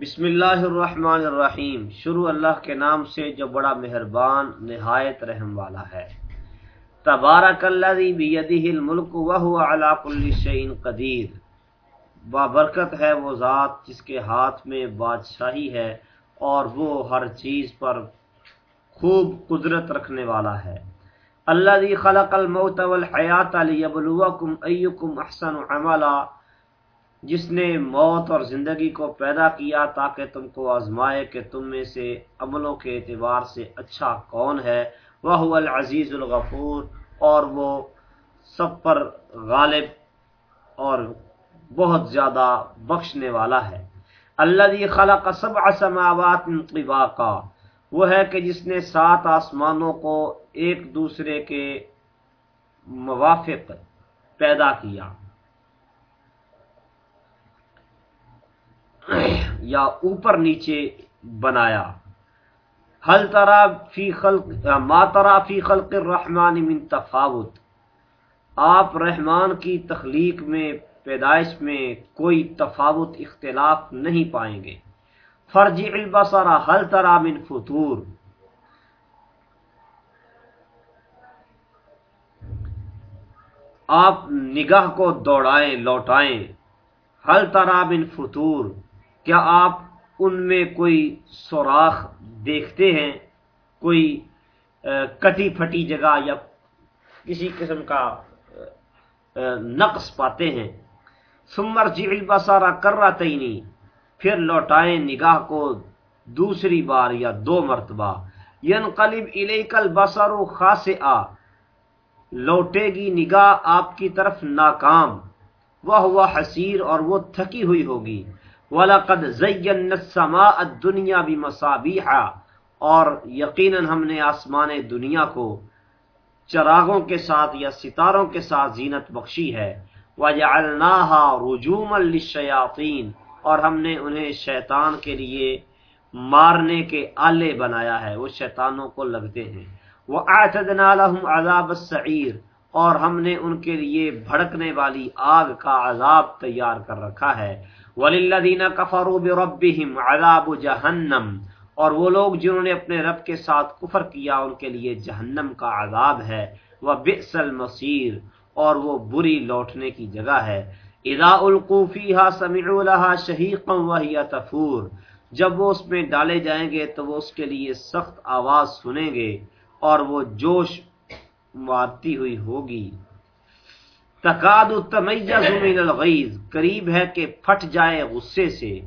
بسم اللہ الرحمن الرحیم۔ شروع اللہ کے نام سے جو بڑا مہربان، نہایت رحم والا ہے۔ تبارک الذی بیدہ الملک وہو علی کل شیء قدیر۔ بابرکت ہے وہ ذات جس کے ہاتھ میں بادشاہی ہے اور وہ ہر چیز پر خوب قدرت رکھنے والا ہے۔ الذی خلق الموت والحیات لیبلوکم ایکم احسن عملا۔ جس نے موت اور زندگی کو پیدا کیا تاکہ تم کو آزمائے کہ تم میں سے عملوں کے اعتبار سے اچھا کون ہے۔ وہ العزیز الغفور، اور وہ سب پر غالب اور بہت زیادہ بخشنے والا ہے۔ اللہ خلق سبع سماوات طباقا، وہ ہے کہ جس نے سات آسمانوں کو ایک دوسرے کے موافق پیدا کیا۔ یا اوپر نیچے بنایا۔ حل ترا فی خلق، ما ترا فی خلق الرحمن من تفاوت؟ آپ رحمان کی تخلیق میں، پیدائش میں کوئی تفاوت، اختلاف نہیں پائیں گے۔ فرجی البصر حل ترا من فطور؟ آپ نگاہ کو دوڑائیں، لوٹائیں۔ حل ترا من فطور؟ کیا آپ ان میں کوئی سوراخ دیکھتے ہیں؟ کوئی کٹی پھٹی جگہ یا کسی قسم کا نقص پاتے ہیں؟ سمر جیل بسارا کر رہا پھر لوٹائیں نگاہ کو دوسری بار یا دو مرتبہ۔ ین قلب الیکل بسر و خاص آ لوٹے گی نگاہ آپ کی طرف ناکام۔ وہ ہوا حسیر اور وہ تھکی ہوئی ہوگی۔ وَلَقَدْ زَيَّنَّ السَّمَاءَ الدُّنْيَا بِمَصَابِيحَ۔ اور یقیناً ہم نے آسمان دنیا کو چراغوں کے ساتھ یا ستاروں کے ساتھ زینت بخشی ہے۔ وَجَعَلْنَاهَا رُجُومًا لِلشَّيَاطِينَ۔ اور ہم نے انہیں شیطان کے لیے مارنے کے آلے بنایا ہے، وہ شیطانوں کو لگتے ہیں۔ وَأَعْتَدْنَا لَهُمْ عَذَابَ السَّعِيرِ۔ اور ہم نے ان کے لیے بھڑکنے والی آگ کا عذاب تیار کر رکھا ہے۔ وللذین کفروا بربہم عذاب جہنم اور وہ لوگ جنہوں نے اپنے رب کے ساتھ کفر کیا، ان کے لیے جہنم کا عذاب ہے۔ وہ بئس المصیر اور وہ بری لوٹنے کی جگہ ہے۔ اذا القوا فیها سمعوا لها شهيقا وهي تفور۔ جب وہ اس میں ڈالے جائیں گے، تو وہ اس کے لیے سخت آواز سنیں گے اور وہ جوش مارتی ہوئی ہوگی۔ تقاد تمیز من الغیظ، قریب ہے کہ پھٹ جائے غصے سے۔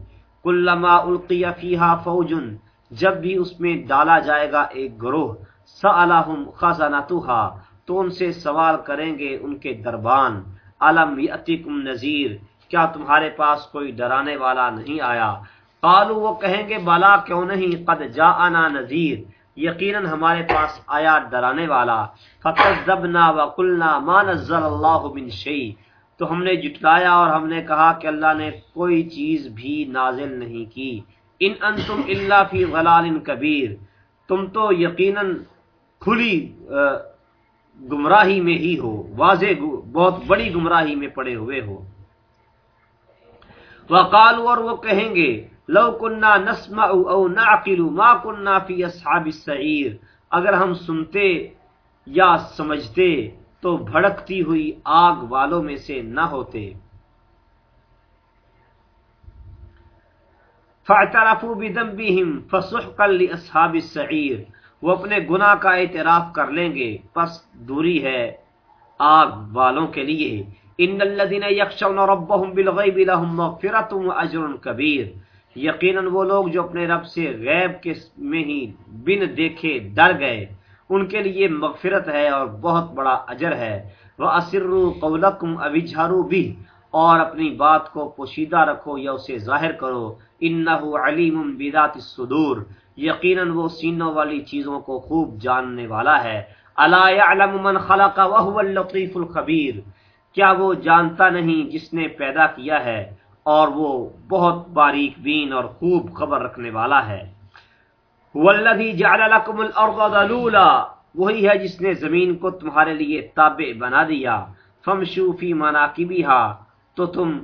کلما القی فیہا فوجن جب بھی اس میں ڈالا جائے گا ایک گروہ، سألہم خزنتها تو ان سے سوال کریں گے ان کے دربان۔ علم یأتیکم نذیر، کیا تمہارے پاس کوئی ڈرانے والا نہیں آیا؟ قالو وہ کہیں گے، بلا کیوں نہیں؟ قد جاءنا نذیر۔ یقیناً ہمارے پاس آیا ڈرانے والا فکذبنا وقلنا ما نزل اللہ من شیء تو ہم نے جٹلایا اور ہم نے کہا کہ اللہ نے کوئی چیز بھی نازل نہیں کی۔ ان انتم الا فی ضلال کبیر تم تو یقیناً کھلی گمراہی میں ہی ہو، واضح بہت بڑی گمراہی میں پڑے ہوئے ہو۔ وقالوا اور وہ کہیں گے لو کننا نسمع او نعقل ما کننا فی اصحاب السعیر۔ اگر ہم سنتے یا سمجھتے تو بھڑکتی ہوئی آگ والوں میں سے نہ ہوتے۔ فاعترفوا بذنبهم فسحقا لاصحاب السعیر۔ وہ اپنے گناہ کا اعتراف کر لیں گے۔ پس دوری ہے آگ والوں کے لیے۔ ان الذين يخشون ربهم بالغيب لهم مغفرة واجر كبير یقیناً وہ لوگ جو اپنے رب سے غیب کے میں ہی بن دیکھے ڈر گئے، ان کے لیے مغفرت ہے اور بہت بڑا اجر ہے۔ وہ اسر قولکم ابجھارو بھی اور اپنی بات کو پوشیدہ رکھو یا اسے ظاہر کرو۔ انہو علیم بذات الصدور۔ یقیناً وہ سینوں والی چیزوں کو خوب جاننے والا ہے۔ الا يعلم من خلق وهو اللطيف الخبير۔ کیا وہ جانتا نہیں جس نے پیدا کیا ہے؟ اور وہ بہت باریک بین اور خوب خبر رکھنے والا ہے۔ جعل لکم الارض ذلولا، وہی ہے جس نے زمین کو تمہارے لیے تابع بنا دیا۔ فمشو فی مناکبھا تو تم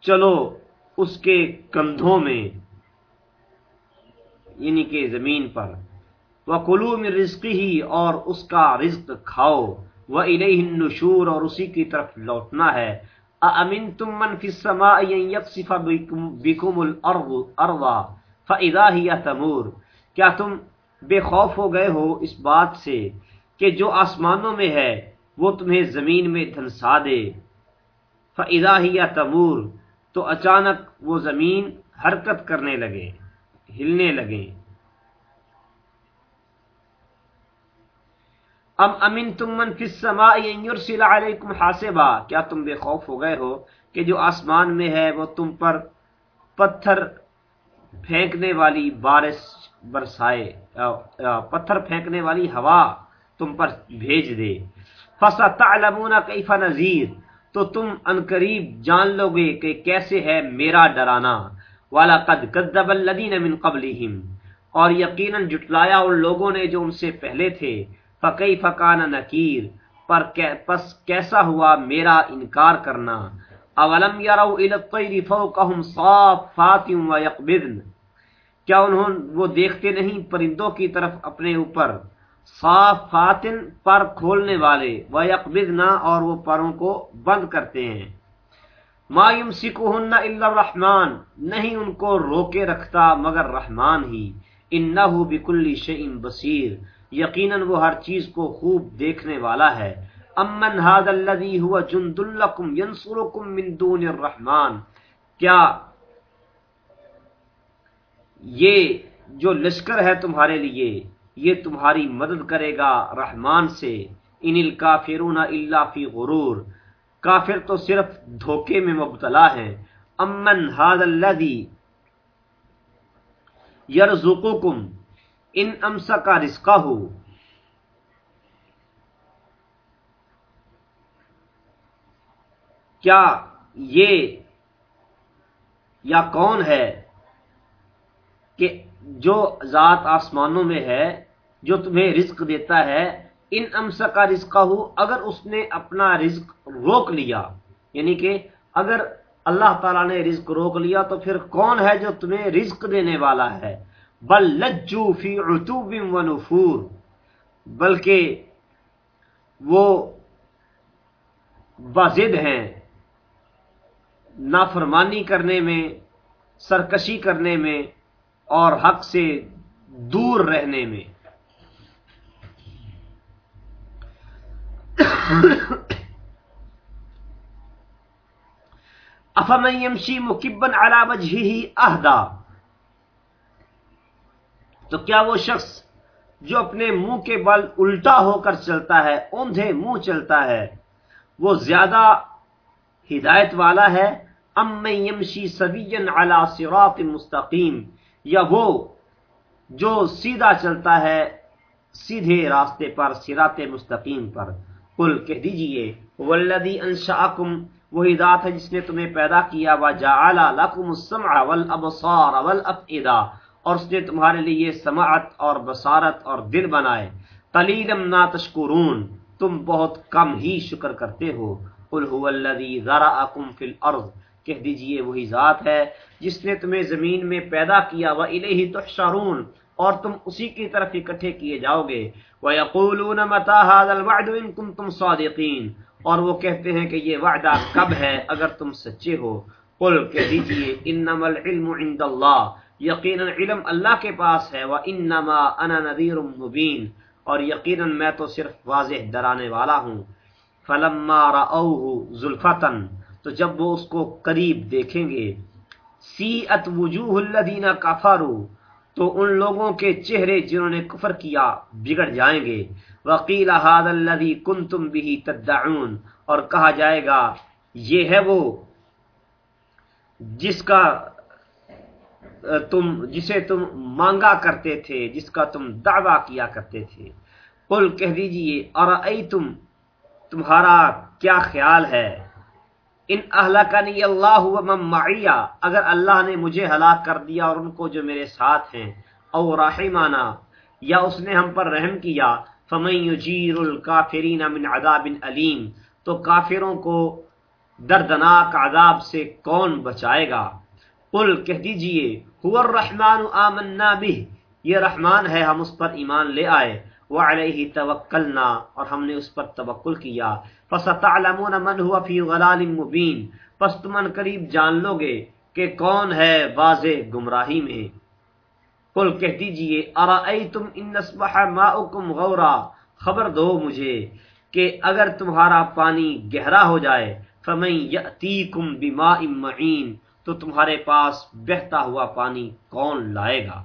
چلو اس کے کندھوں میں یعنی کہ زمین پر۔ وہ کلو میں رزق ہی اور اس کا رزق کھاؤ۔ وہ الہ اور اسی کی طرف لوٹنا ہے۔ امن تم من فی السماء یکسف بکم الارض ارضا فاذا ہی تمور؟ کیا تم بے خوف ہو گئے ہو اس بات سے کہ جو آسمانوں میں ہے، وہ تمہیں زمین میں دھنسا دے؟ فاذا ہی تمور، تو اچانک وہ زمین حرکت کرنے لگے، ہلنے لگے۔ ام امن تم من فی السماء یرسل علیکم حاسبا؟ کیا تم بے خوف ہو گئے ہو کہ جو آسمان میں ہے وہ تم پر پتھر پھینکنے والی بارش برسائے پتھر پھینکنے والی ہوا تم پر بھیج دے۔ فستعلمون کیف نذیر؟ تو تم انقریب جان لو گے کہ کیسے ہے میرا ڈرانا۔ والا قد کذب الذین من قبلہم اور یقیناً جٹلایا ان لوگوں نے جو ان سے پہلے تھے۔ فقی فقان نکیر پر پس کیسا ہوا میرا انکار کرنا؟ اولم یرو الطیر فوقهم صافات و یقبضن کیا انہوں وہ دیکھتے نہیں پرندوں کی طرف اپنے اوپر؟ صافات پر کھولنے والے و یقبضن اور وہ پروں کو بند کرتے ہیں۔ ما یمسکہن الا الرحمن، نہیں ان کو روکے رکھتا مگر رحمان ہی۔ انہو بکل شیء بصیر یقیناً وہ ہر چیز کو خوب دیکھنے والا ہے۔ امن هذا الذي هو جند لكم ينصركم من دون الرحمن۔ کیا یہ جو لشکر ہے تمہارے لیے، یہ تمہاری مدد کرے گا رحمان سے۔ ان الکافرون الا فی غرور۔ کافر تو صرف دھوکے میں مبتلا ہیں۔ امن هذا الذي يرزقكم ان امسا کا رزقہ ہو کیا یہ یا کون ہے کہ جو ذات آسمانوں میں ہے، جو تمہیں رزق دیتا ہے، ان امسا کا رزقہ ہو اگر اس نے اپنا رزق روک لیا یعنی کہ اگر اللہ تعالیٰ نے رزق روک لیا تو پھر کون ہے جو تمہیں رزق دینے والا ہے؟ بل لجو فی عتوب و نفور، بلکہ وہ بازد ہیں نافرمانی کرنے میں، سرکشی کرنے میں اور حق سے دور رہنے میں۔ افمن یمشی مکبن علی وجہی اہدا تو کیا وہ شخص جو اپنے منہ کے بل الٹا ہو کر چلتا ہے، اوندھے منہ چلتا ہے، وہ زیادہ ہدایت والا ہے؟ ام یمشی سبین علی صراط مستقیم، یا وہ جو سیدھا چلتا ہے سیدھے راستے پر سرات مستقیم پر؟ قل کہہ دیجیے، والذی انشاءکم وہی ذات ہے جس نے تمہیں پیدا کیا، وجعل لکم السمع والابصار والافئدہ۔ اور اس نے تمہارے لیے سماعت اور بصارت اور دل بنائے۔ قلیلم نا تشکرون، تم بہت کم ہی شکر کرتے ہو۔ قل هو الذی ذرأکم فی الارض، کہہ دیجیے وہی ذات ہے جس نے تمہیں زمین میں پیدا کیا۔ و الیہ تحشرون، اور تم اسی کی طرف اکٹھے کیے جاؤ گے۔ وَيَقُولُونَ مَتَى هَذَا الْوَعْدُ إِن كُنتُمْ صَادِقِينَ اور وہ کہتے ہیں کہ یہ وعدہ کب ہے اگر تم سچے ہو۔ قل کہہ دیجیے، انما العلم عند اللہ۔ یقیناً علم اللہ کے پاس ہے وہ انما انا نذیر مبین اور یقیناً میں تو صرف واضح ڈرانے والا ہوں۔ فلما راوه ذلفتن تو جب وہ اس کو قریب دیکھیں گے۔ سیئت وجوہ الذین کفروا تو ان لوگوں کے چہرے جنہوں نے کفر کیا بگڑ جائیں گے۔ وقیل هذا الذي كنتم به تدعون۔ اور کہا جائے گا، یہ ہے وہ جس کا تم جسے تم مانگا کرتے تھے، جس کا تم دعویٰ کیا کرتے تھے۔ قل کہہ دیجیے اور تم تمہارا کیا خیال ہے؟ ان اہلکنی اللہ معیہ اگر اللہ نے مجھے ہلاک کر دیا اور ان کو جو میرے ساتھ ہیں، او رحمانا، یا اس نے ہم پر رحم کیا، فمن یجیر الکافرین من عذاب علیم تو کافروں کو دردناک عذاب سے کون بچائے گا؟ قل کہہ دیجیے، هو الرحمن آمنا به. یہ رحمان ہے، ہم اس پر ایمان لے آئے وہ علیہ توکلنا، اور ہم نے اس پر توکل کیا۔ فستعلمون من هو فی غلال مبین۔ پس تمن قریب جان لو گے کہ کون ہے واضح گمراہی میں۔ قل کہہ دیجیے، ارائیتم ان اصبح ماؤکم غورا خبر دو مجھے کہ اگر تمہارا پانی گہرا ہو جائے، فمن یاتیکم بماء معین۔ تو تمہارے پاس بہتا ہوا پانی کون لائے گا؟